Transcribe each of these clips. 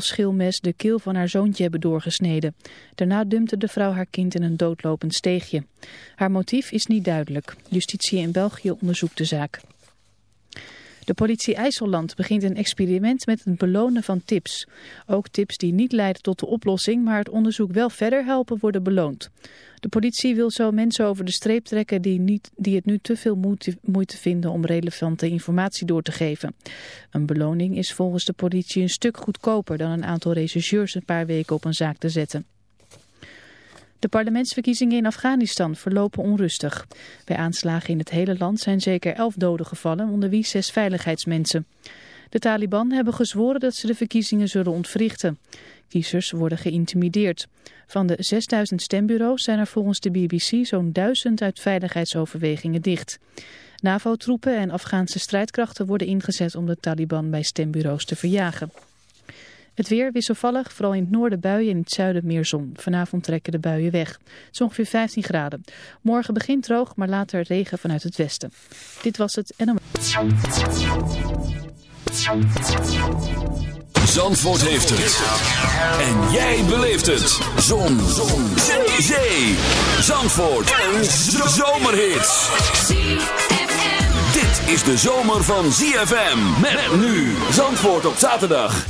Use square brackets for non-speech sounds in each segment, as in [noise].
schilmes de keel van haar zoontje hebben doorgesneden. Daarna dumpte de vrouw haar kind in een doodlopend steegje. Haar motief is niet duidelijk. Justitie in België onderzoekt de zaak. De politie IJsselland begint een experiment met het belonen van tips. Ook tips die niet leiden tot de oplossing, maar het onderzoek wel verder helpen worden beloond. De politie wil zo mensen over de streep trekken die, niet, die het nu te veel moeite vinden om relevante informatie door te geven. Een beloning is volgens de politie een stuk goedkoper dan een aantal rechercheurs een paar weken op een zaak te zetten. De parlementsverkiezingen in Afghanistan verlopen onrustig. Bij aanslagen in het hele land zijn zeker elf doden gevallen, onder wie zes veiligheidsmensen. De Taliban hebben gezworen dat ze de verkiezingen zullen ontwrichten. Kiezers worden geïntimideerd. Van de 6000 stembureaus zijn er volgens de BBC zo'n duizend uit veiligheidsoverwegingen dicht. NAVO-troepen en Afghaanse strijdkrachten worden ingezet om de Taliban bij stembureaus te verjagen. Het weer wisselvallig, vooral in het noorden buien en in het zuiden meer zon. Vanavond trekken de buien weg. Het is ongeveer 15 graden. Morgen begint droog, maar later regen vanuit het westen. Dit was het NM. Zandvoort heeft het. En jij beleeft het. Zon. Zon. Zee. Zandvoort. Een zomerhit. Dit is de zomer van ZFM. Met nu. Zandvoort op zaterdag.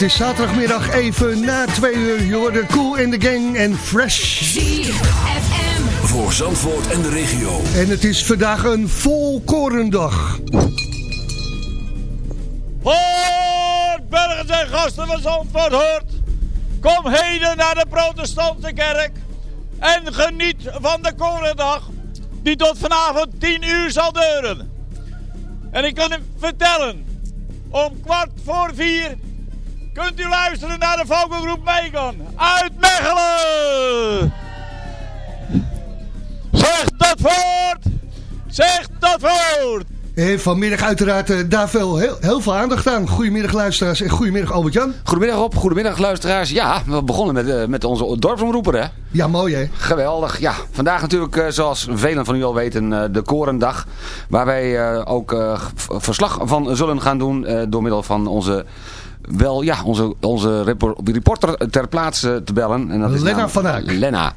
Het is zaterdagmiddag even na twee uur. Jorden Cool in the Gang en Fresh. FM voor Zandvoort en de regio. En het is vandaag een volkorendag. Hoor, burgers en gasten van Zandvoort, hoort. Kom heden naar de protestantse kerk. En geniet van de korendag die tot vanavond 10 uur zal duren. En ik kan u vertellen, om kwart voor vier kunt u luisteren naar de vogelgroep Megan. Uit Mechelen. Zeg dat voort. Zeg dat voort. En vanmiddag uiteraard uh, daar veel, heel, heel veel aandacht aan. Goedemiddag luisteraars en goedemiddag Albert-Jan. Goedemiddag Rob, goedemiddag luisteraars. Ja, we begonnen met, uh, met onze dorpsomroeper hè. Ja, mooi hè. Geweldig, ja. Vandaag natuurlijk, uh, zoals velen van u al weten, de Korendag. Waar wij ook verslag van zullen gaan doen door middel van onze wel ja, onze, onze reporter ter plaatse te bellen. En dat is Lena van Aak. Lena.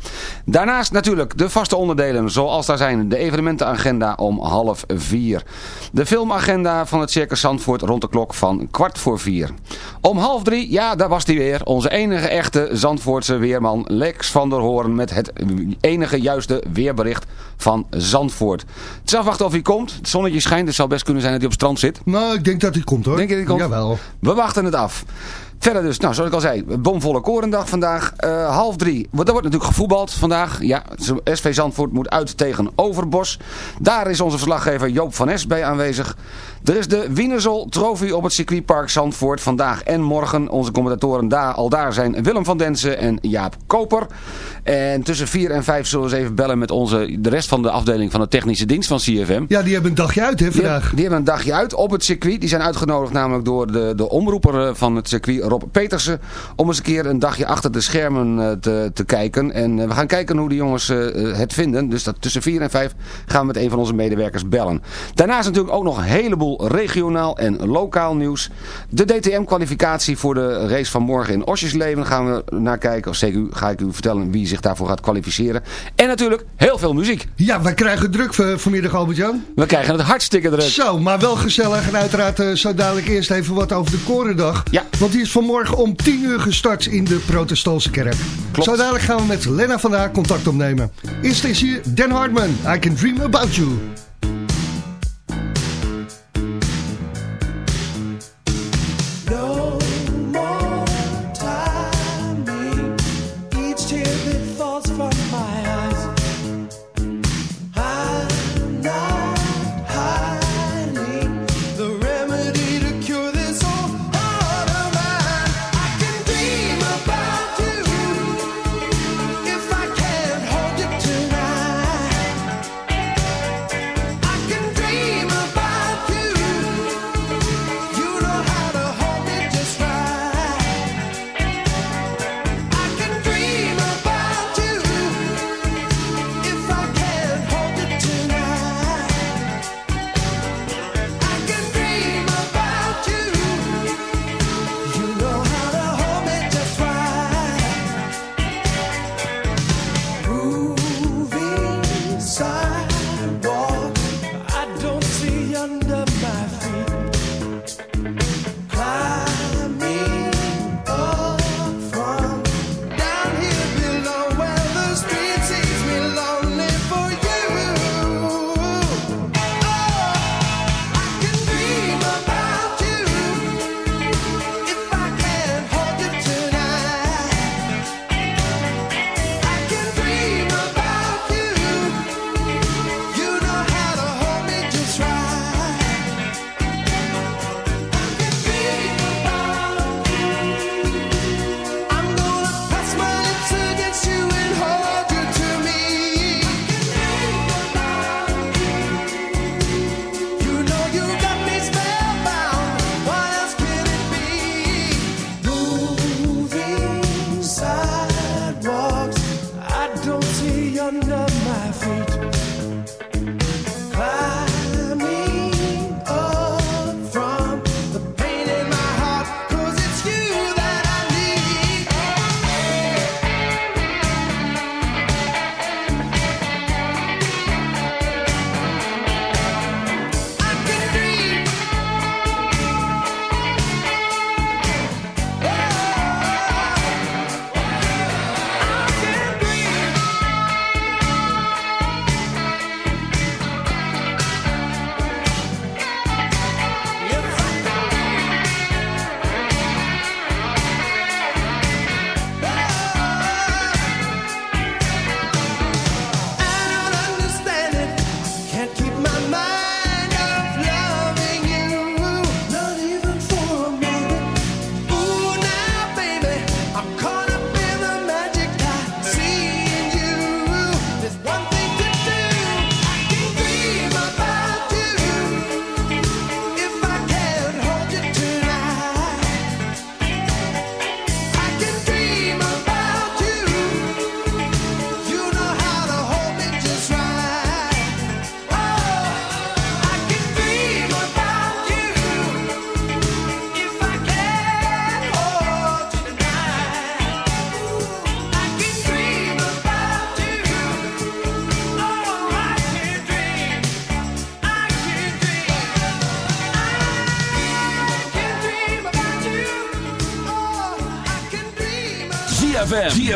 Daarnaast natuurlijk de vaste onderdelen zoals daar zijn. De evenementenagenda om half vier. De filmagenda van het Circus Zandvoort rond de klok van kwart voor vier. Om half drie, ja daar was hij weer. Onze enige echte Zandvoortse weerman Lex van der Hoorn met het enige juiste weerbericht van Zandvoort. Het is afwachten of hij komt. Het zonnetje schijnt, het zou best kunnen zijn dat hij op strand zit. Nou, ik denk dat hij komt hoor. Denk je dat hij komt? Jawel. We wachten het af. Verder dus, nou zoals ik al zei, bomvolle korendag vandaag. Uh, half drie. Er wordt natuurlijk gevoetbald vandaag. Ja, SV Zandvoort moet uit tegen Overbos. Daar is onze verslaggever Joop van Es bij aanwezig. Er is de Wienersol Trophy op het circuitpark Zandvoort vandaag en morgen. Onze commentatoren daar, al daar zijn Willem van Densen en Jaap Koper. En tussen 4 en 5 zullen we eens even bellen met onze, de rest van de afdeling van de technische dienst van CFM. Ja, die hebben een dagje uit hè vandaag. Die, die hebben een dagje uit op het circuit. Die zijn uitgenodigd namelijk door de, de omroeper eh, van het circuit Rob Petersen. Om eens een keer een dagje achter de schermen eh, te, te kijken. En eh, we gaan kijken hoe de jongens het vinden. Dus dat tussen 4 en 5 gaan we met een van onze medewerkers bellen. Daarnaast natuurlijk ook nog een heleboel regionaal en lokaal nieuws. De DTM-kwalificatie voor de race van morgen in Osjesleven gaan we naar kijken. Of zeker ga ik u vertellen wie zich daarvoor gaat kwalificeren. En natuurlijk heel veel muziek. Ja, we krijgen druk vanmiddag Albert-Jan. We krijgen het hartstikke druk. Zo, maar wel gezellig. En uiteraard zo dadelijk eerst even wat over de Korendag. Ja. Want die is vanmorgen om 10 uur gestart in de protestantse kerk. Klopt. Zo dadelijk gaan we met Lena vandaag contact opnemen. Eerst is hier Dan Hartman. I Can Dream About You.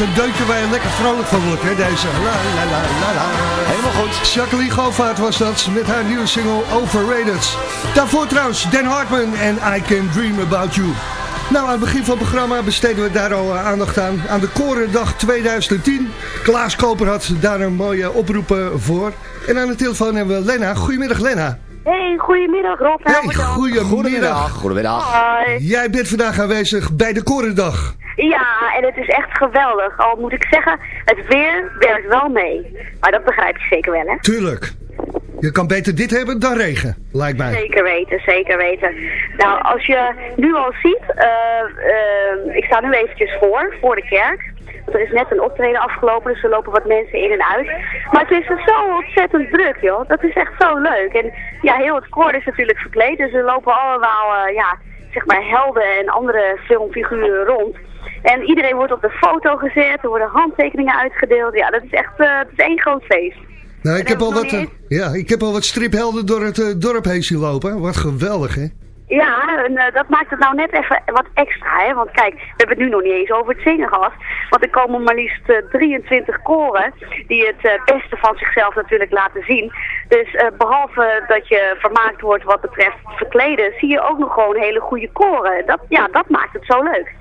Een deuntje waar je lekker vrolijk van wordt, hè, deze. La, la, la, la, la. Helemaal goed. Jacqueline Govaert was dat, met haar nieuwe single Overrated. Daarvoor trouwens Dan Hartman en I Can Dream About You. Nou, aan het begin van het programma besteden we daar al eh, aandacht aan. Aan de Korendag 2010. Klaas Koper had daar een mooie oproep eh, voor. En aan de telefoon hebben we Lena. Goedemiddag Lena. Hey, goedemiddag Rob. Hey, Goedemiddag. goedemiddag. Goedemiddag. Hoi. Jij bent vandaag aanwezig bij de Korendag. Ja, en het is echt geweldig. Al moet ik zeggen, het weer werkt wel mee. Maar dat begrijp je zeker wel, hè? Tuurlijk. Je kan beter dit hebben dan regen, lijkt mij. Zeker weten, zeker weten. Nou, als je nu al ziet, eh, eh, ik sta nu eventjes voor, voor de kerk. Er is net een optreden afgelopen, dus er lopen wat mensen in en uit. Maar het is er zo ontzettend druk, joh. Dat is echt zo leuk. En ja, heel het koor is natuurlijk verkleed, dus er lopen allemaal, eh, ja, zeg maar helden en andere filmfiguren rond. En iedereen wordt op de foto gezet, er worden handtekeningen uitgedeeld. Ja, dat is echt uh, het is één groot feest. Nou, ik heb, al wat, eh, ja, ik heb al wat striphelden door het eh, dorp heen zien lopen. Wat geweldig, hè? Ja, en eh, dat maakt het nou net even wat extra, hè. Want kijk, we hebben het nu nog niet eens over het zingen gehad. Want er komen maar liefst eh, 23 koren die het eh, beste van zichzelf natuurlijk laten zien. Dus eh, behalve dat je vermaakt wordt wat betreft verkleden, zie je ook nog gewoon hele goede koren. Dat, ja, dat maakt het zo leuk.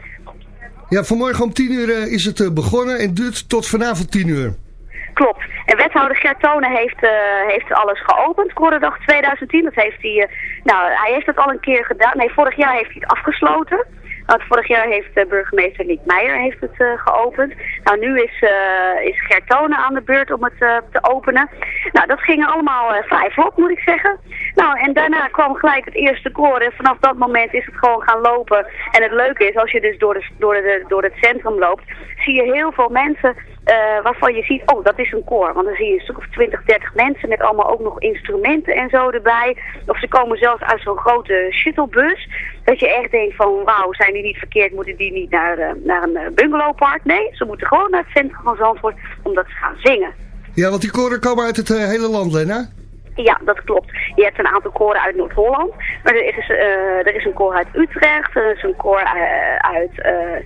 Ja, vanmorgen om 10 uur eh, is het eh, begonnen en duurt tot vanavond 10 uur. Klopt. En wethouder Gert Tonen heeft, eh, heeft alles geopend, Korendag 2010. Dat heeft hij, eh, nou, hij heeft het al een keer gedaan. Nee, vorig jaar heeft hij het afgesloten. Want vorig jaar heeft uh, burgemeester Niek Meijer heeft het geopend. Nou, nu is, is aan de beurt om het te openen. Nou, dat ging allemaal vrij vlot, moet ik zeggen. Nou, en daarna kwam gelijk het eerste koor. En vanaf dat moment is het gewoon gaan lopen. En het leuke is, als je dus door, de, door, de, door het centrum loopt, zie je heel veel mensen uh, waarvan je ziet, oh, dat is een koor. Want dan zie je een stuk of 20, 30 mensen met allemaal ook nog instrumenten en zo erbij. Of ze komen zelfs uit zo'n grote shuttlebus. Dat je echt denkt van, wauw, zijn die niet verkeerd? Moeten die niet naar, uh, naar een uh, bungalowpark? Nee, ze moeten gewoon naar het centrum van Zandvoort omdat ze gaan zingen. Ja, want die koren komen uit het hele land, Lena. Ja, dat klopt. Je hebt een aantal koren uit Noord-Holland. Maar er is, uh, er is een koor uit Utrecht. Er is een koor uh, uit... Uh,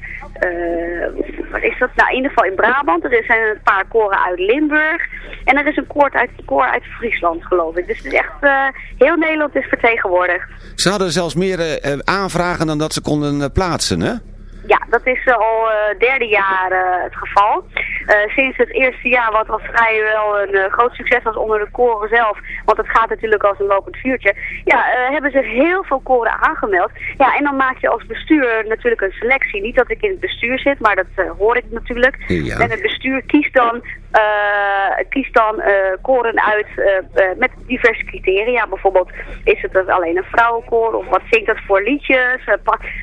wat is dat? Nou, in ieder geval in Brabant. Er zijn een paar koren uit Limburg. En er is een koor uit, koor uit Friesland, geloof ik. Dus het is echt... heel Nederland is vertegenwoordigd. Ze hadden zelfs meer aanvragen dan dat ze konden plaatsen, hè? Ja, dat is al uh, derde jaar uh, het geval. sinds het eerste jaar, wat was vrijwel een groot succes was onder de koren zelf, want het gaat natuurlijk als een lopend vuurtje, ja, hebben zich heel veel koren aangemeld. Ja, en dan maak je als bestuur natuurlijk een selectie. Niet dat ik in het bestuur zit, maar dat hoor ik natuurlijk. Ja. En het bestuur kiest dan, kiest dan koren uit met diverse criteria. Bijvoorbeeld, is het alleen een vrouwenkoor of wat zingt het voor liedjes?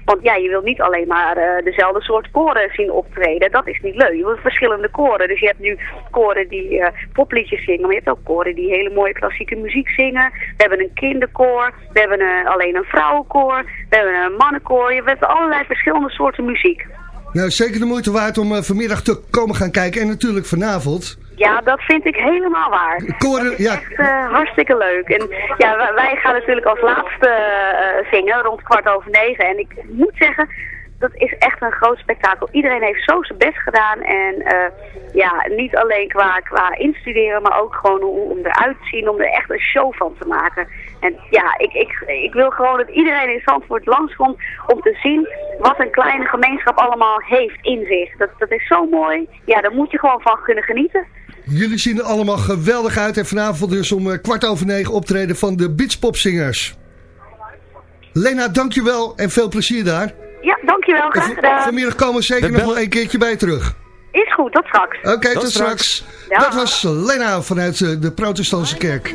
want ja, je wil niet alleen maar dezelfde soort koren zien optreden. Dat is niet leuk. Je hebt verschillende koren. Dus je hebt nu koren die popliedjes zingen, maar je hebt ook koren die hele mooie klassieke muziek zingen. We hebben een kinderkoor, we hebben een, alleen een vrouwenkoor, we hebben een mannenkoor. Je hebt allerlei verschillende soorten muziek. Nou, zeker de moeite waard om uh, vanmiddag te komen gaan kijken en natuurlijk vanavond. Ja, dat vind ik helemaal waar. Koren, ja. Echt uh, hartstikke leuk. En ja, wij gaan natuurlijk als laatste uh, zingen rond kwart over negen. En ik moet zeggen, dat is echt een groot spektakel. Iedereen heeft zo zijn best gedaan. En uh, ja, niet alleen qua, qua instuderen, maar ook gewoon om, om eruit te zien, om er echt een show van te maken. En ja, ik, ik, ik wil gewoon dat iedereen in Zandvoort langskomt om te zien wat een kleine gemeenschap allemaal heeft in zich. Dat, dat is zo mooi. Ja, daar moet je gewoon van kunnen genieten. Jullie zien er allemaal geweldig uit. En vanavond dus om uh, kwart over negen optreden van de Beachpopzingers. Lena, dankjewel en veel plezier daar. Ja, dankjewel. Graag gedaan. Vanmiddag komen we zeker nog wel een keertje bij terug. Is goed, tot straks. Oké, okay, tot, tot, straks. straks. Ja. Dat was Lena vanuit de protestantse kerk.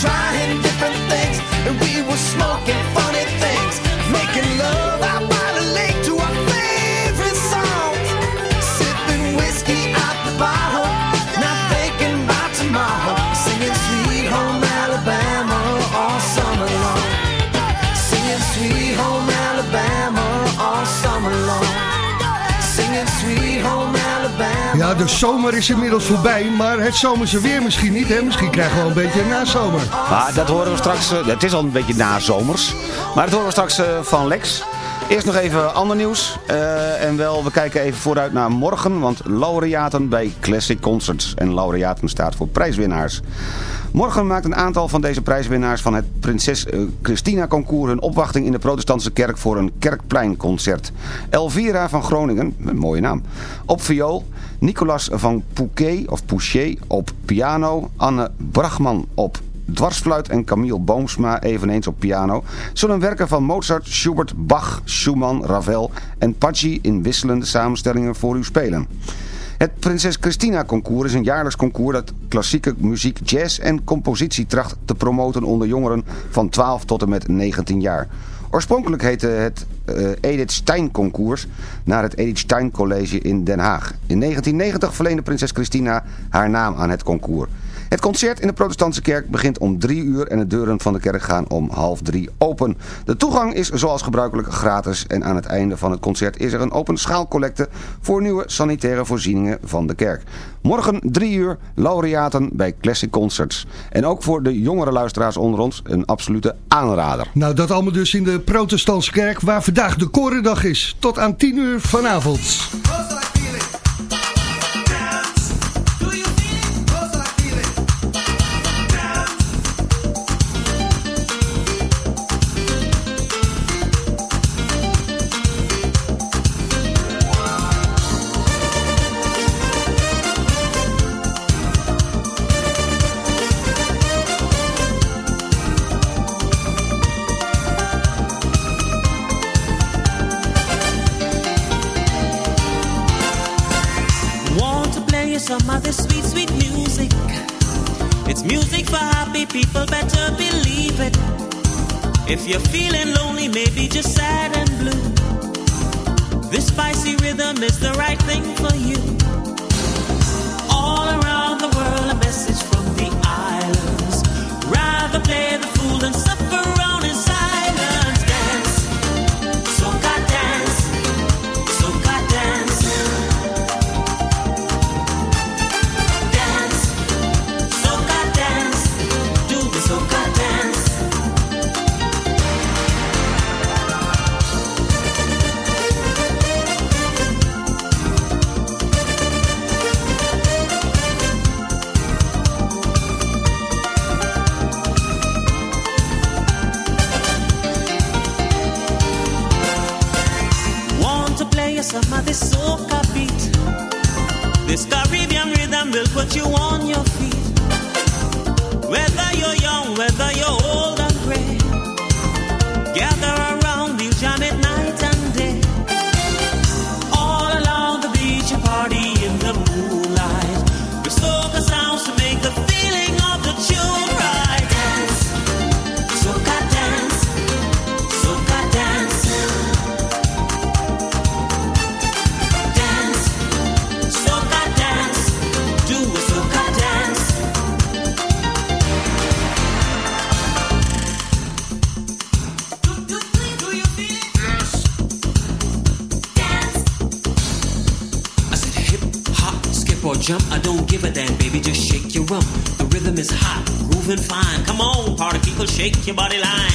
trying different things, and we were smoking funny things, making love. De zomer is inmiddels voorbij, maar het zomerse weer misschien niet. Hè? Misschien krijgen we een beetje nazomer. Maar dat horen we straks, eh, het is al een beetje nazomers, maar dat horen we straks eh, van Lex. Eerst nog even ander nieuws. Eh, en wel, we kijken even vooruit naar morgen, want laureaten bij Classic Concerts. En laureaten staat voor prijswinnaars. Morgen maakt een aantal van deze prijswinnaars van het Prinses Christina Concours hun opwachting in de protestantse kerk voor een kerkpleinconcert. Elvira van Groningen, een mooie naam, op viool. Nicolas van Pouquet of Pouchet op piano. Anne Brachman op dwarsfluit en Camille Boomsma eveneens op piano zullen werken van Mozart, Schubert, Bach, Schumann, Ravel en Paggi in wisselende samenstellingen voor u spelen. Het Prinses Christina Concours is een jaarlijks concours dat klassieke muziek, jazz en compositie tracht te promoten onder jongeren van 12 tot en met 19 jaar. Oorspronkelijk heette het eh, Edith Stein Concours naar het Edith Stein College in Den Haag. In 1990 verleende prinses Christina haar naam aan het concours. Het concert in de protestantse kerk begint om drie uur en de deuren van de kerk gaan om half drie open. De toegang is zoals gebruikelijk gratis en aan het einde van het concert is er een open schaalcollecte voor nieuwe sanitaire voorzieningen van de kerk. Morgen drie uur laureaten bij Classic Concerts. En ook voor de jongere luisteraars onder ons een absolute aanrader. Nou, dat allemaal dus in de protestantse kerk, waar vandaag de Korendag is. Tot aan 10 uur vanavond. If you're feeling lonely, maybe just sad and blue. This spicy rhythm is the right thing for you. Shake your body line.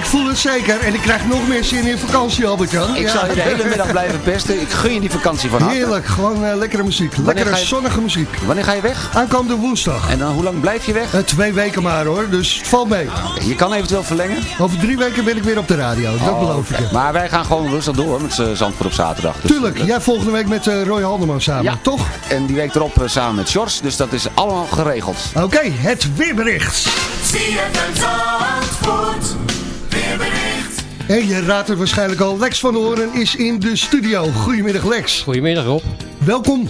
Ik voel het zeker. En ik krijg nog meer zin in vakantie, Albert-Jan. Ik Ja. zal je de hele middag blijven pesten. Ik gun je die vakantie van harte. Heerlijk, gewoon eh, lekkere muziek. Lekkere je- zonnige muziek. Wanneer ga je weg? Aankomende woensdag. En dan hoe lang blijf je weg? Eh, twee weken maar hoor, dus het valt mee. Je kan eventueel verlengen. Over drie weken ben ik weer op de radio, dat beloof ik je. Maar wij gaan gewoon rustig door met z'n Zandvoort op zaterdag. Dus, Tuurlijk, eh, jij volgende week met eh, Roy Haldeman samen, Ja. toch? En die week erop eh, samen met Sjors. Dus dat is allemaal geregeld. Oké, het weerbericht. Zandvoort, weerbericht. En je raadt het waarschijnlijk al, Lex van Horen is in de studio. Goedemiddag Lex. Goedemiddag Rob. Welkom.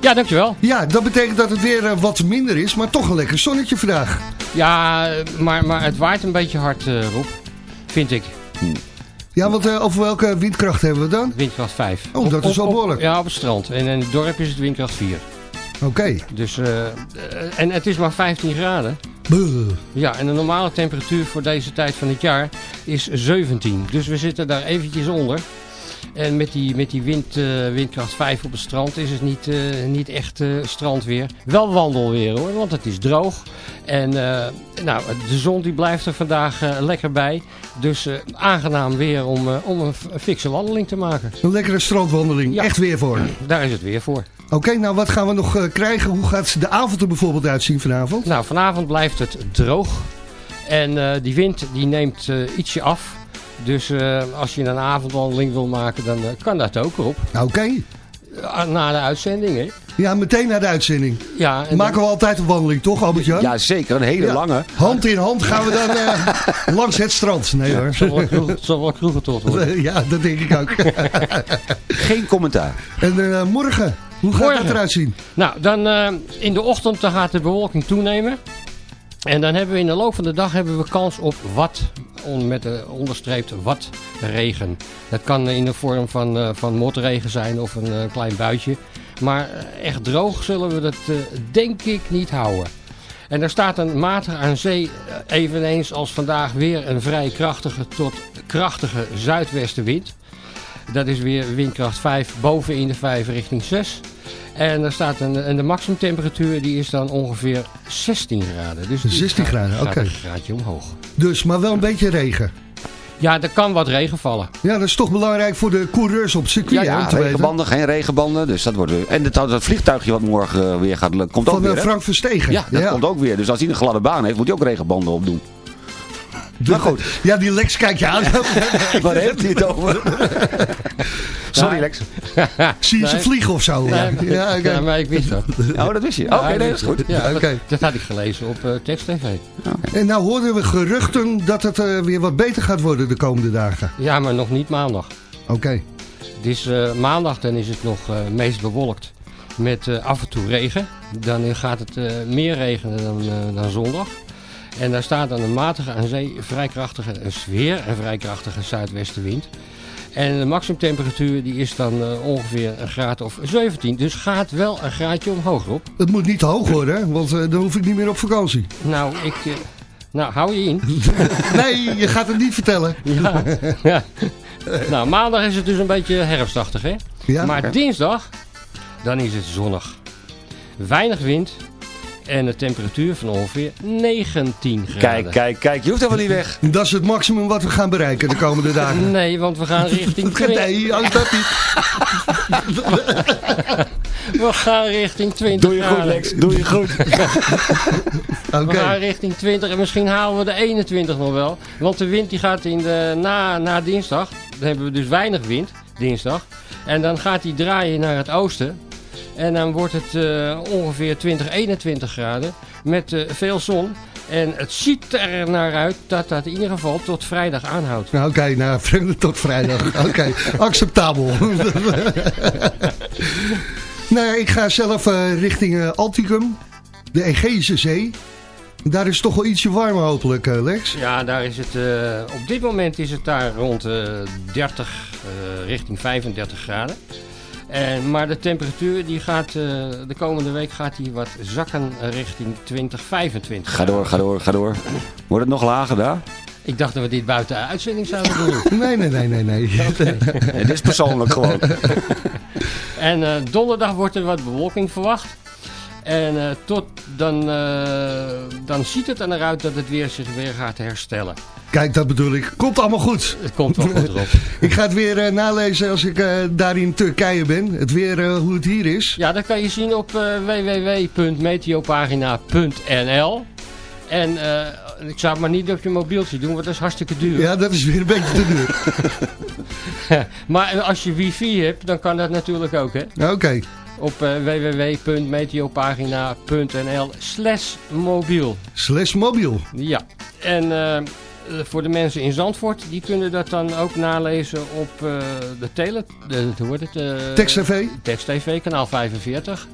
Ja, dankjewel. Ja, dat betekent dat het weer eh, wat minder is, maar toch een lekker zonnetje vandaag. Ja, maar, maar het waait een beetje hard, eh Rob. Vind ik. Ja, want eh, over welke windkracht hebben we dan? Windkracht 5. Oh, dat is wel behoorlijk. ja, op het strand. En in het dorp is het windkracht 4. Oké. Dus, eh, eh, en het is maar 15 graden. Ja, en de normale temperatuur voor deze tijd van het jaar is 17. Dus we zitten daar eventjes onder. En met die, met die wind, eh, windkracht 5 op het strand is het niet, eh, niet echt eh, strandweer. Wel wandelweer hoor, want het is droog. En nou, de zon die blijft er vandaag lekker bij. Dus aangenaam weer om, om een fikse wandeling te maken. Een lekkere strandwandeling. Ja. Echt weer voor. Daar is het weer voor. Oké, nou wat gaan we nog eh, krijgen? Hoe gaat de avond er bijvoorbeeld uitzien vanavond? Nou, vanavond blijft het droog. En eh, die wind die neemt eh, ietsje af. Dus eh, als je een avondwandeling wil maken, dan kan dat ook op. Oké. Eh, Na de uitzending, hè? Ja, meteen na de uitzending. Ja, en Maken we altijd een wandeling, toch Albert-Jan? Ja, zeker. Een hele Ja. lange. Hand in hand gaan we dan eh, [laughs] langs het strand. Nee hoor. Het zal wel kroeg- het zal wel kroegen tot worden. [laughs] Ja, dat denk ik ook. Geen commentaar. En eh, morgen, hoe gaat Morgen. dat eruit zien? Nou, dan eh, in de ochtend dan gaat de bewolking toenemen. En dan hebben we in de loop van de dag hebben we kans op wat, on, met de onderstreept wat regen. Dat kan in de vorm van, eh, van motregen zijn of een eh, klein buitje. Maar echt droog zullen we dat denk ik niet houden. En er staat een matig aan zee, eveneens als vandaag weer een vrij krachtige tot krachtige zuidwestenwind. Dat is weer windkracht 5 boven in de 5 richting 6. En er staat een, en de maximumtemperatuur die is dan ongeveer 16 graden. Dus die 16 gaat- graden, oké. een graadje omhoog. Dus, maar wel een beetje regen. Ja, er kan wat regen vallen. Ja, dat is toch belangrijk voor de coureurs op circuit, Ja, ja weten. regenbanden, geen regenbanden. Dus dat wordt, en dat, dat vliegtuigje wat morgen eh, weer gaat, komt ook Van weer. eh, hè? Frank Verstegen. Ja, dat komt ook weer. Dus als hij een gladde baan heeft, moet hij ook regenbanden opdoen. Maar goed, Ja, die Lex kijkt je aan. [laughs] waar heeft hij het over? [laughs] Sorry Lex. [laughs] Zie je ze vliegen of zo? Ja, ja, oké. ja, maar ik wist dat. Oh, dat wist je. Oké, nee, dat is goed. Ja, dat, Oké. dat had ik gelezen op eh Text TV. En nou hoorden we geruchten dat het eh, weer wat beter gaat worden de komende dagen. Ja, maar nog niet maandag. Oké. Het is eh, maandag, dan is het nog eh, meest bewolkt met eh, af en toe regen. Dan gaat het eh, meer regenen dan, eh, dan zondag. En daar staat dan een matige aan zee, vrij krachtige, een sfeer en vrij krachtige zuidwestenwind. En de maximumtemperatuur die is dan eh, ongeveer een graad of 17. Dus gaat wel een graadje omhoog op. Het moet niet te hoog worden, hè, want eh, dan hoef ik niet meer op vakantie. Nou, ik... eh, nou, hou je in. [laughs] Nee, je gaat het niet vertellen. [laughs] Ja. ja. Nou, maandag is het dus een beetje herfstachtig, hè? Ja? maar dinsdag, dan is het zonnig. Weinig wind en een temperatuur van ongeveer 19 graden. Kijk, kijk, kijk. Je hoeft helemaal niet weg. [laughs] Dat is het maximum wat we gaan bereiken de komende [laughs] dagen. Nee, want we gaan richting 20. [laughs] Nee, dat niet. We gaan richting 20 Doe je goed. Lex, doe je goed. Oké. We gaan richting 20 en misschien halen we de 21 nog wel. Want de wind die gaat in de, na, na dinsdag. Dan hebben we dus weinig wind, dinsdag. En dan gaat die draaien naar het oosten. En dan wordt het eh, ongeveer 20, 21 graden. Met eh, veel zon. En het ziet er naar uit dat dat in ieder geval tot vrijdag aanhoudt. Nou, Oké, nou, [laughs] tot vrijdag. Oké, acceptabel. [laughs] nou, ik ga zelf eh, richting Alticum, de Egeïsche Zee. Daar is het toch wel ietsje warmer hopelijk, Lex. Ja, daar is het, op dit moment is het daar rond eh 30, eh, richting 35 graden. En, maar de temperatuur die gaat, eh, de komende week gaat die wat zakken richting 20, 25 Ga door, ga door, ga door. Wordt het nog lager daar? Ik dacht dat we dit buiten de uitzending zouden doen. [laughs] Nee, nee, nee, nee, nee. Het is persoonlijk gewoon. [laughs] en eh, donderdag wordt er wat bewolking verwacht. En eh, tot dan, eh, dan ziet het er naar uit dat het weer zich weer gaat herstellen. Kijk, dat bedoel ik. Komt allemaal goed. Het komt wel goed erop. [laughs] Ik ga het weer eh, nalezen als ik daar in Turkije ben. Het weer, hoe het hier is. Ja, dat kan je zien op www.meteopagina.nl. En ik zou het maar niet op je mobieltje doen, want dat is hartstikke duur. Ja, dat is weer een beetje te duur. [laughs] maar als je wifi hebt, dan kan dat natuurlijk ook, hè. Oké. Op eh, www.meteopagina.nl slash mobiel. Slash mobiel. Ja. En eh, voor de mensen in Zandvoort, die kunnen dat dan ook nalezen op eh, de tele... De, hoe wordt het? eh, Text TV. Text TV, kanaal 45.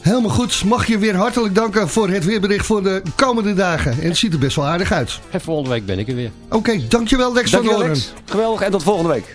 Helemaal goed. Mag je weer hartelijk danken voor het weerbericht voor de komende dagen. En het ziet er best wel aardig uit. En volgende week ben ik er weer. Oké, dankjewel Lex van Dankjewel Hoorn. Lex. Geweldig en tot volgende week.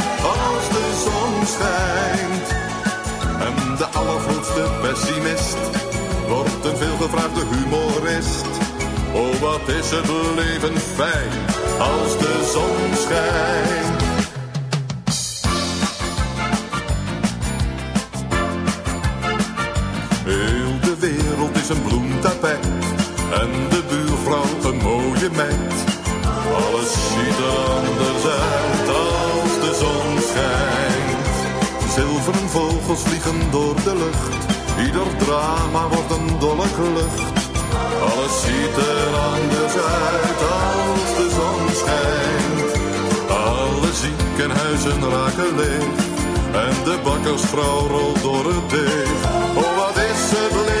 pessimist wordt een veelgevraagde humorist. Oh, wat is het leven fijn als de zon schijnt. Heel de wereld is een bloemtapijt en de buurvrouw een mooie meid. Alles ziet er anders uit als de zon schijnt. Zilveren vogels vliegen door de lucht, ieder drama wordt een dolle klucht. Alles ziet er anders uit als de zon schijnt. Alle ziekenhuizen raken leeg en de bakkersvrouw rolt door het deeg. Oh, wat is het leven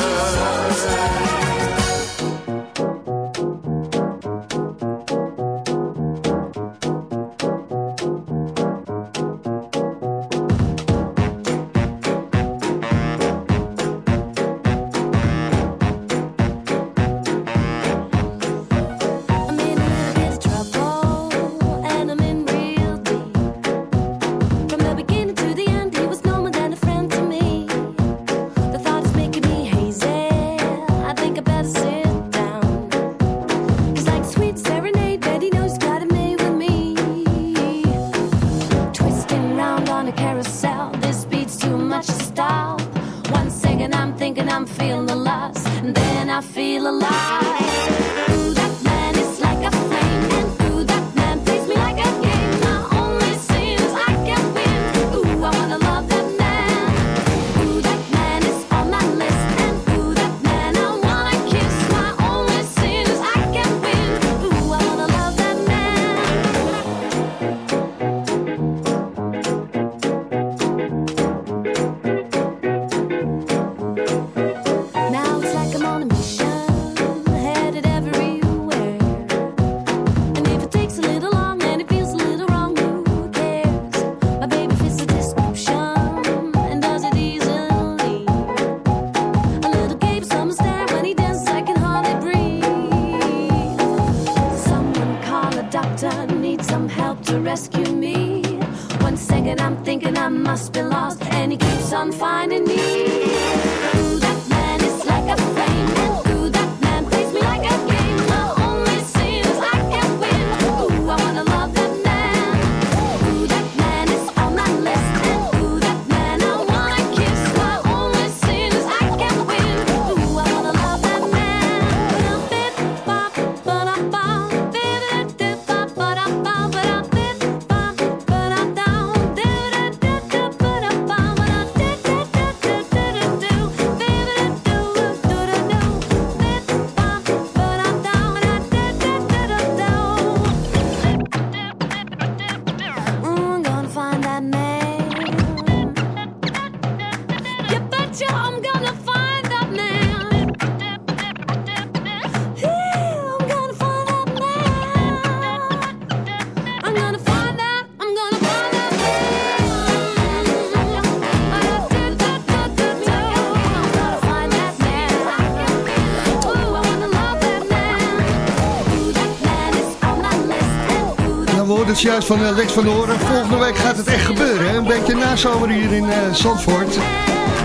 Juist van eh, Lex van der Hoorn. Volgende week gaat het echt gebeuren. Een beetje nazomer hier in eh, Zandvoort.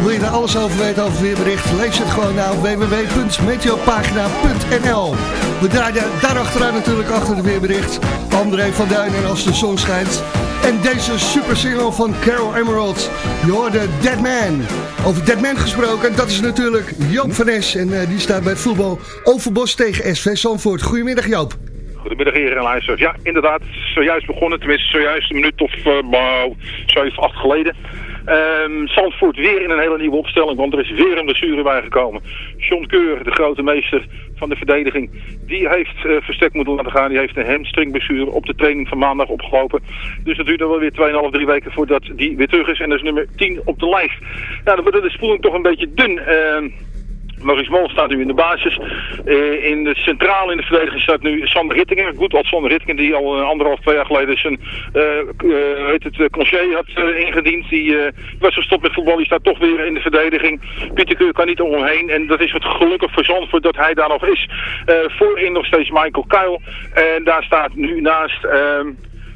Wil je er alles over weten over weerbericht? Lees het gewoon naar www.meteopagina.nl We draaien daarachteraan natuurlijk achter het weerbericht. André van Duin en als de zon schijnt. En deze super single van Carol Emerald. Je hoorde Dead Man. Over Dead Man gesproken, dat is natuurlijk Joop van Es. En eh, die staat bij voetbal Overbos tegen SV Zandvoort. Goedemiddag Joop. Goedemiddag heren en. Ja, inderdaad, zojuist begonnen, tenminste zojuist een minuut of uh, 7, 8 geleden. Um, Zandvoort weer in een hele nieuwe opstelling, want er is weer een blessure bijgekomen. John Keur, de grote meester van de verdediging, die heeft uh, verstek moeten laten gaan. Die heeft een hamstringblessure op de training van maandag opgelopen. Dus dat duurt dan wel weer 2,5, 3 weken voordat die weer terug is. En dat is nummer 10 op de lijst. Nou, dan wordt de spoeling toch een beetje dun. Uh, Maurice Mol staat nu in de basis. Uh, in de centraal in de verdediging staat nu Sander Rittingen. Goed als Sander Rittingen die al uh, anderhalf, twee jaar geleden zijn heet het, congé had ingediend. Die was gestopt met voetbal. Die staat toch weer in de verdediging. Pieter Keur kan niet om hem heen. En dat is wat gelukkig voor Zandvoort dat hij daar nog is. voorin nog steeds Michael Kuil. En daar staat nu naast...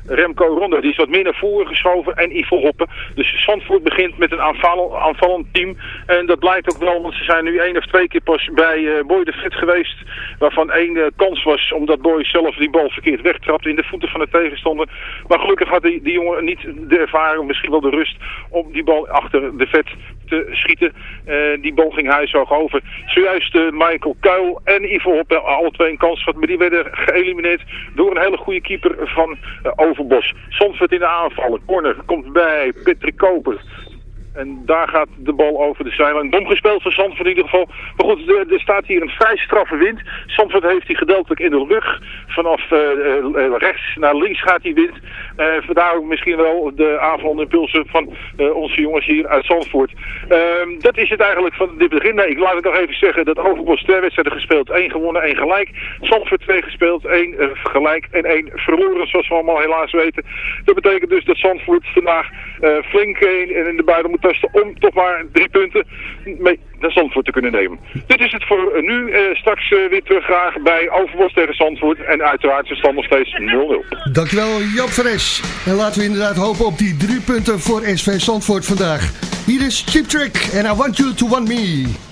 Remco Ronde. Die is wat meer naar voren geschoven en Ivo Hoppen. Dus Zandvoort begint met een aanvallend, aanvallend team. En dat blijkt ook wel, want ze zijn nu één of twee keer pas bij uh, Boy de Vet geweest. Waarvan één uh, kans was, omdat Boy zelf die bal verkeerd wegtrapte in de voeten van de tegenstander. Maar gelukkig had die, die jongen niet de ervaring, misschien wel de rust, om die bal achter de Vet te schieten. Uh, die bal ging huishoog over. Zojuist Michael Kuil en Ivo Hoppen, alle twee een kans. Maar die werden geëlimineerd door een hele goede keeper van Overbos. Zandvoort in de aanvallen. Corner komt bij Patrick Koper. En daar gaat de bal over de zijlijn. Dom gespeeld van Zandvoort in ieder geval. Maar goed, er, staat hier een vrij straffe wind. Zandvoort heeft hij gedeeltelijk in de rug. Vanaf uh, uh, rechts naar links gaat die wind. Uh, vandaar ook misschien wel de aanvallende impulsen van onze jongens hier uit Zandvoort. Ehm, dat is het eigenlijk van dit begin. Nee, ik laat het nog even zeggen dat Overbos twee wedstrijden gespeeld. één gewonnen, één gelijk. Zandvoort twee gespeeld, één gelijk en één verloren. Zoals we allemaal helaas weten. Dat betekent dus dat Zandvoort vandaag flink in, in de buiten moet testen om toch maar drie punten mee naar Zandvoort te kunnen nemen. Dit is het voor nu. Uh, straks uh, weer terug graag bij Overbos tegen Zandvoort. En uiteraard is stand nog steeds 0-0. Dankjewel Joop Fres. En laten we inderdaad hopen op die drie punten voor SV Zandvoort vandaag. Hier is Chip Trick en I Want You To Want Me.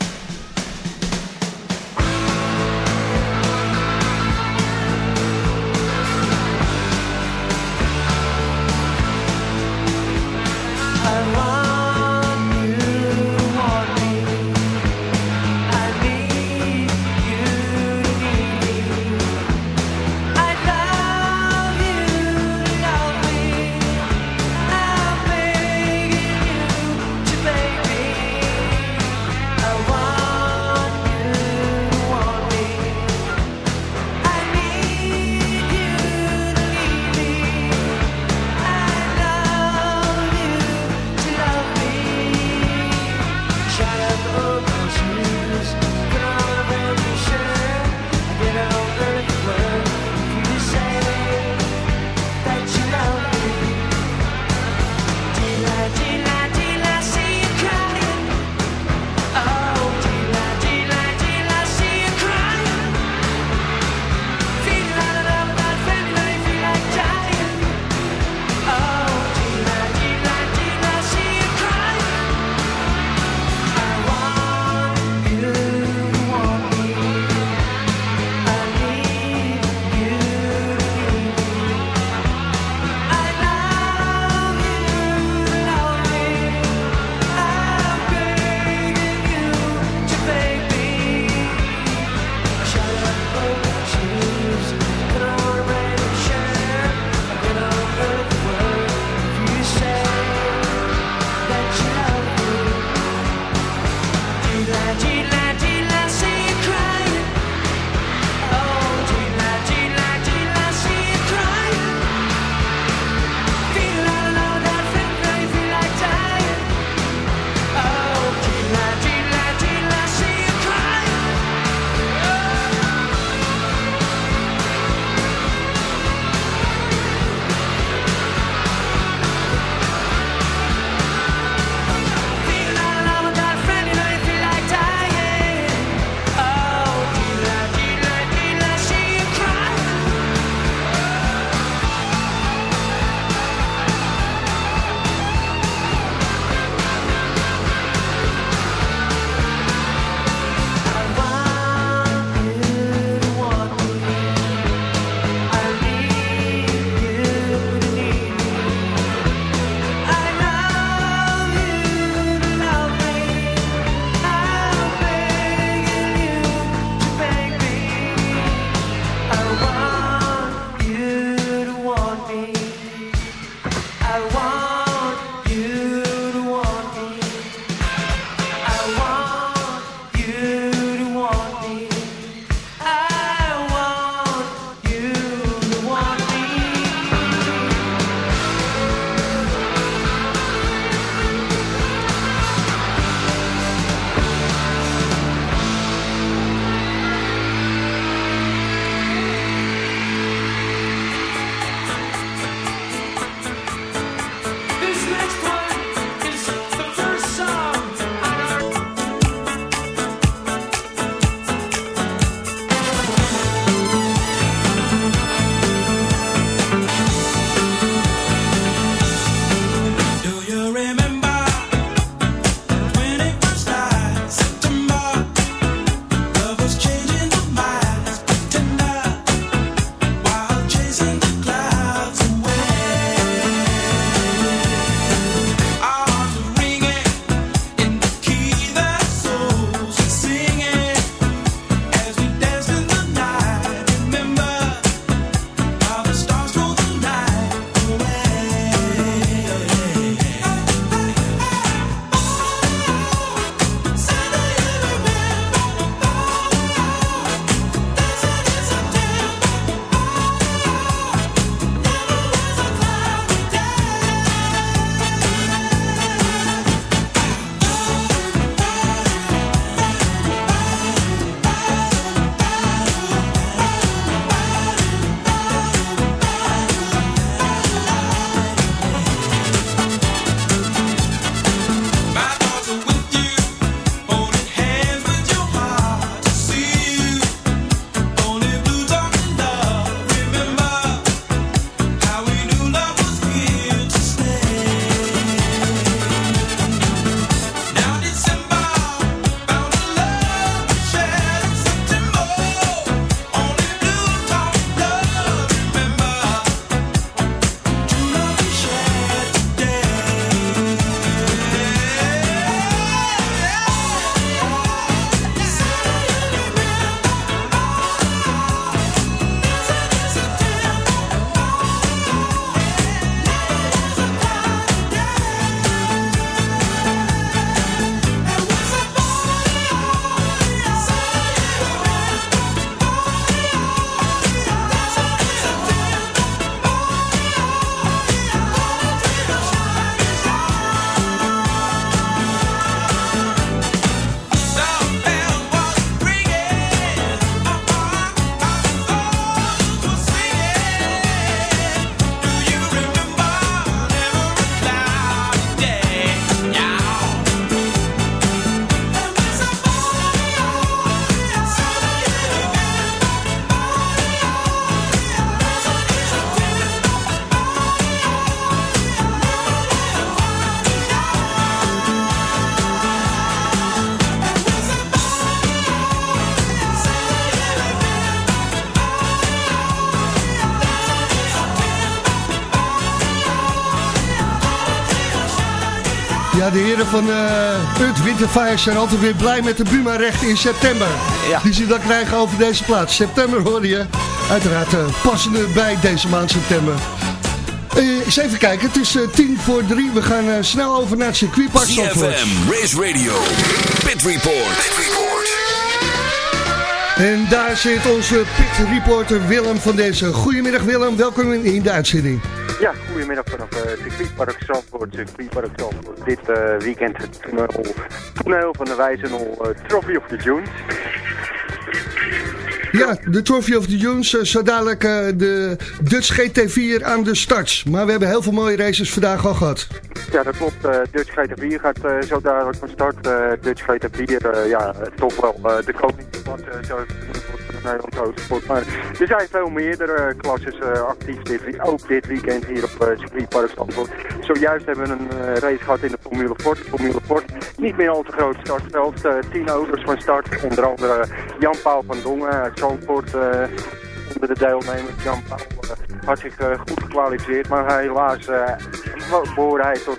Van uh, Earth Winterfire zijn altijd weer blij met de Buma-recht in september. Ja. Die ze dan krijgen over deze plaats. September hoorde je. Uiteraard uh, passende bij deze maand september. Uh, eens even kijken, het is uh, tien voor drie. We gaan uh, snel over naar het circuitpark. CFM, Race Radio, Pit Report. Pit Report. En daar zit onze pit reporter Willem van deze. Goedemiddag Willem, welkom in de uitzending. Ja, goedemiddag vanaf uh, circuitpark Zandvoort, circuitpark Zandvoort. Dit uh, weekend het toneel, toneel van de Wijzenol uh, Trophy of the Dunes. Ja, de Trophy of the Dunes, uh, zo dadelijk de Dutch GT4 aan de start. Maar we hebben heel veel mooie races vandaag al gehad. Ja, dat klopt. Uh, Dutch GT4 gaat zo dadelijk van start. Dutch GT4, ja, toch wel de koning van zo Autosport. Maar er zijn veel meerdere klasses actief dit, ook dit weekend hier op uh, circuitpark Zandvoort. Zojuist hebben we een race gehad in de Formule Ford. Formule Ford, niet meer al te groot startveld. tien auto's van start, onder andere Jan Paul van Dongen uit Zandvoort de deelnemers. Jan Paul uh, had zich uh, goed gekwalificeerd, maar helaas uh, behoorde hij tot,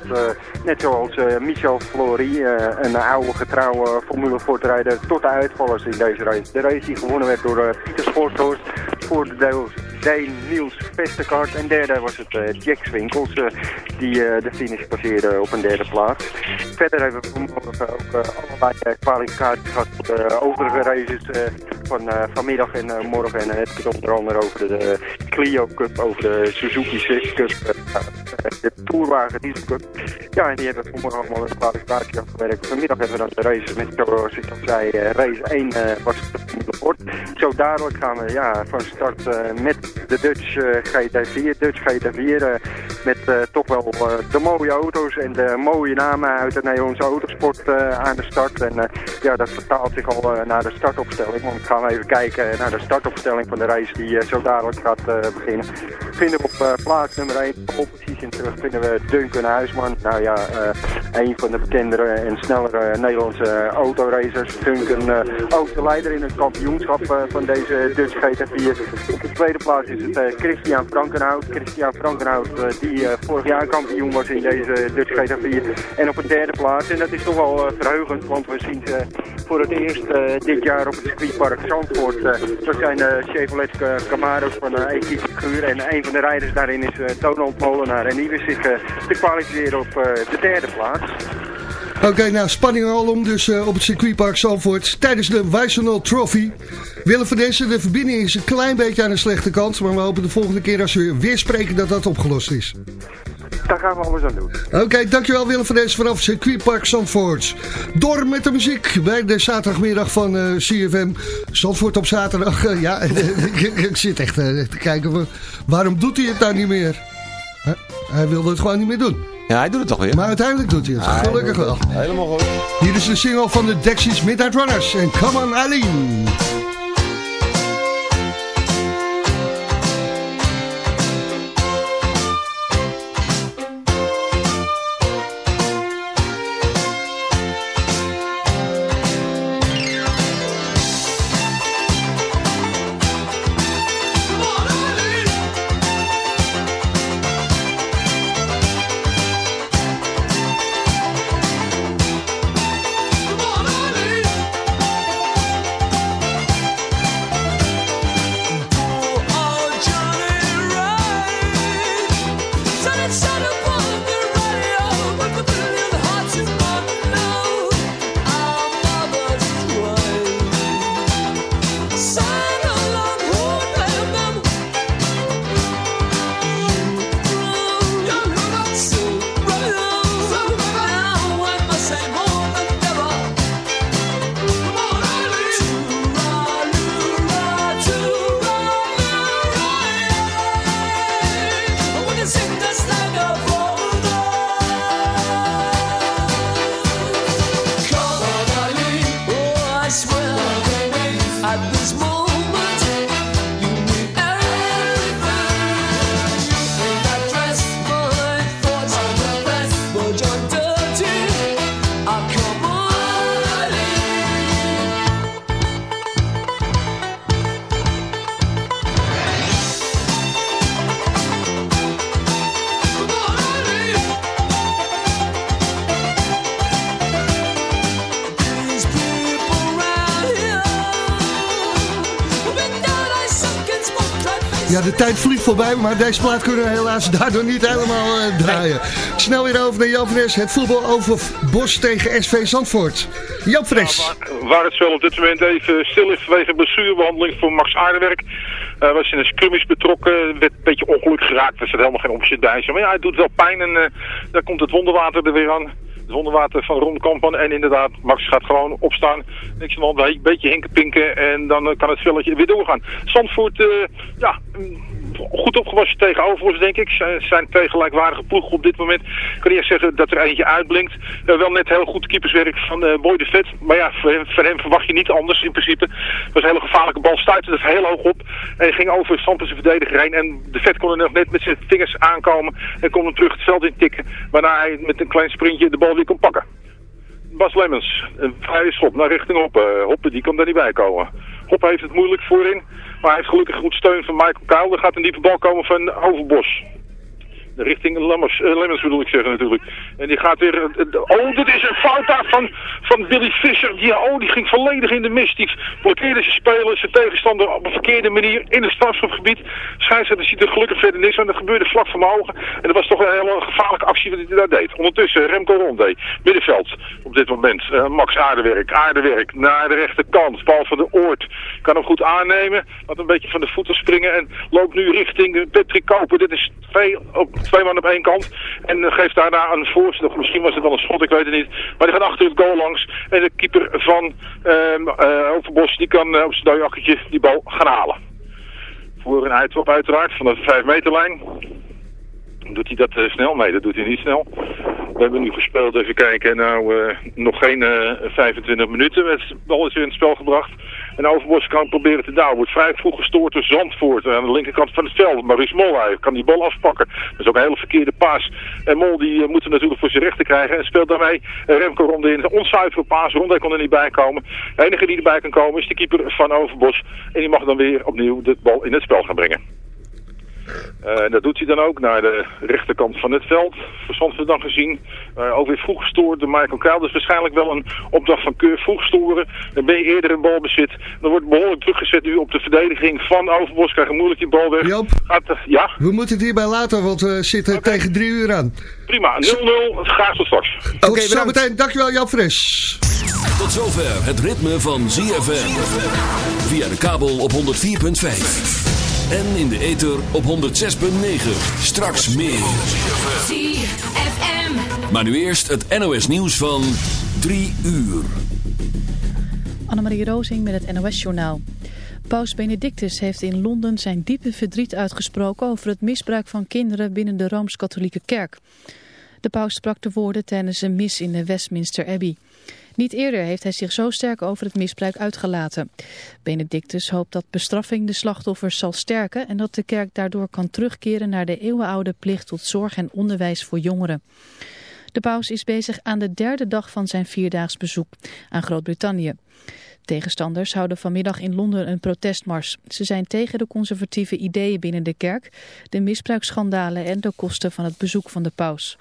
net zoals Michel Flory, een oude getrouwe Formule Ford rijder, tot de uitvallers in deze race. De race die gewonnen werd door Pieter Sporthorst voor de. Deen Niels Vesterkaart en derde was het uh, Jack uh, die uh, de finish passeerde op een derde plaats. Verder hebben we vanmorgen ook allerlei kwalificaties gehad voor de overige races van vanmiddag en morgen. En dan heb ik het onder andere over de Clio Cup, over de Suzuki 6 Cup, de Tourwagen Diesel Cup. Ja, en die hebben vanmorgen allemaal een kwalificatie afgewerkt. Vanmiddag hebben we dan de races met, zoals ik al zei, race 1 was het. Zo dadelijk gaan we ja, van start met de Dutch GT4, Dutch GT4 uh, met uh, toch wel de mooie auto's en de mooie namen uit de Nederlandse autosport aan de start. En ja, dat vertaalt zich al naar de startopstelling. Want gaan we even kijken naar de startopstelling van de race die zo dadelijk gaat beginnen. Vinden we op plaats nummer 1, pole position terug, vinden we Duncan Huisman. Nou ja, een van de bekendere en snellere Nederlandse autoracers. Duncan ook de leider in het kampioenschap van deze Dutch GT4. Op de tweede plaats is het uh, Christian Frankenhout. Christian Frankenhout uh, die uh, vorig jaar kampioen was in deze Dutch GT4. En op een derde plaats. En dat is toch wel verheugend, want we zien ze voor het eerst dit jaar op het circuitpark Zandvoort. dat zijn Chevrolet Camaro's van uh, Equipe Guur. En een van de rijders daarin is Donald Molenaar. En die wist zich te kwalificeren op de derde plaats. Oké, okay, nou spanning al om dus uh, op het circuitpark Zandvoort tijdens de Wijzenol Trophy. Willem van Dessen, de verbinding is een klein beetje aan de slechte kant. Maar we hopen de volgende keer als we weer spreken dat dat opgelost is. Daar gaan we alles aan doen. Oké, okay, dankjewel Willem van Dessen vanaf circuitpark Zandvoort. Door met de muziek bij de zaterdagmiddag van uh, CFM. Zandvoort op zaterdag. Uh, ja, [laughs] ik zit echt te kijken. Waarom doet hij het nou niet meer? Hij wilde het gewoon niet meer doen. Ja, hij doet het toch weer. Maar uiteindelijk doet hij het. Ja, Gelukkig wel. Helemaal goed. Hier is de single van de Dexys Midnight Runners. En Come on Eileen. Ja, de tijd vliegt voorbij, maar deze plaat kunnen we helaas daardoor niet helemaal eh, draaien. Snel weer over naar Jan Fres. Het voetbal over Bos tegen SV Zandvoort. Jan Fres. waar, waar het spel op dit moment even stil is vanwege blessurebehandeling voor Max Aardewerk. Hij was in een skirmish betrokken, werd een beetje ongeluk geraakt. Er zit helemaal geen opzet bij. Maar ja, het doet wel pijn en eh, daar komt het wonderwater er weer aan. Het wonderwater van Ron. En inderdaad, Max gaat gewoon opstaan. Niks hand, een beetje hinkenpinken en dan eh, kan het spelletje weer doorgaan. Zandvoort, eh, ja, goed opgewassen tegen Overos, denk ik. Ze zijn twee gelijkwaardige ploegen op dit moment. Ik kan echt zeggen dat er eentje uitblinkt. Eh, wel net heel goed keeperswerk van eh, Boy de Vet. Maar ja, voor hem, verwacht je niet anders in principe. Het was een hele gevaarlijke bal, stuitte er heel hoog op. En ging over Stampense verdediger heen. En de Vet kon er nog net met zijn vingers aankomen. En kon hem terug het veld in tikken. Waarna hij met een klein sprintje de bal weer kon pakken. Bas Lemmens, een vrije schop naar richting Hoppe. Hoppe, die kan daar niet bij komen. Hoppe heeft het moeilijk voorin, maar hij heeft gelukkig goed steun van Michael Kuil. Er gaat een diepe bal komen van Overbos. Richting Lammers, eh, Lemmens bedoel ik zeggen natuurlijk. En die gaat weer... eh, oh, dit is een fout daar van, van Billy Fischer. Die, oh, die ging volledig in de mist. Die blokkeerde zijn speler, zijn tegenstander op een verkeerde manier in het strafschopgebied. Scheidsrechter ziet er gelukkig verder niks aan. Dat gebeurde vlak voor mijn ogen. En dat was toch een hele gevaarlijke actie wat hij daar deed. Ondertussen Remco Ronde, middenveld op dit moment. Eh, Max Aardewerk, Aardewerk naar de rechterkant. Bal van de Oort. Kan hem goed aannemen. Laat een beetje van de voeten springen en loopt nu richting Patrick Koper. Dit is op, twee man op één kant. En eh, geeft daarna een voorstel. Misschien was het wel een schot, ik weet het niet. Maar die gaat achter het goal langs. En de keeper van ehm eh, Overbos die kan eh, op zijn dode akkertje die bal gaan halen. Voor een uitwap uiteraard van de 5 meterlijn. Doet hij dat snel? Nee, dat doet hij niet snel. We hebben nu gespeeld, even kijken, nou nog geen eh, 25 minuten. De bal is weer in het spel gebracht. En Overbos kan proberen te douwen. Wordt vrij vroeg gestoord door Zandvoort aan de linkerkant van het veld. Maurice Mol hij kan die bal afpakken. Dat is ook een hele verkeerde paas. En Mol die eh, moet hem natuurlijk voor zijn rechter krijgen. En speelt daarmee eh, Remco Ronde in. Een onzuivere paas. Ronde kon er niet bij komen. De enige die erbij kan komen is de keeper van Overbos. En die mag dan weer opnieuw de bal in het spel gaan brengen. Eh, en dat doet hij dan ook naar de rechterkant van het veld. Verstand we dan gezien. Eh, ook weer vroeg gestoord door Michael Kuil. Dus waarschijnlijk wel een opdracht van Keur. Vroeg storen. Dan ben je eerder in balbezit. Dan wordt behoorlijk teruggezet nu op de verdediging van Overbos. Krijgen moeilijk die bal weg. Joop. Gaat, eh, ja, We moeten het hierbij laten, want we zitten tegen drie uur aan. prima. 0-0. Graag tot straks. Tot zometeen. Dankjewel Jan Fres. Tot zover het ritme van ZFM. Via de kabel op 104.5. En in de ether op 106.9. Straks meer. ZFM. Maar nu eerst het NOS nieuws van 3 uur. Annemarie Rozing met het NOS-journaal. Paus Benedictus heeft in Londen zijn diepe verdriet uitgesproken over het misbruik van kinderen binnen de Rooms-Katholieke Kerk. De paus sprak de woorden tijdens een mis in de Westminster Abbey. Niet eerder heeft hij zich zo sterk over het misbruik uitgelaten. Benedictus hoopt dat bestraffing de slachtoffers zal sterken en dat de kerk daardoor kan terugkeren naar de eeuwenoude plicht tot zorg en onderwijs voor jongeren. De paus is bezig aan de derde dag van zijn vierdaags bezoek aan Groot-Brittannië. Tegenstanders houden vanmiddag in Londen een protestmars. Ze zijn tegen de conservatieve ideeën binnen de kerk, de misbruiksschandalen en de kosten van het bezoek van de paus.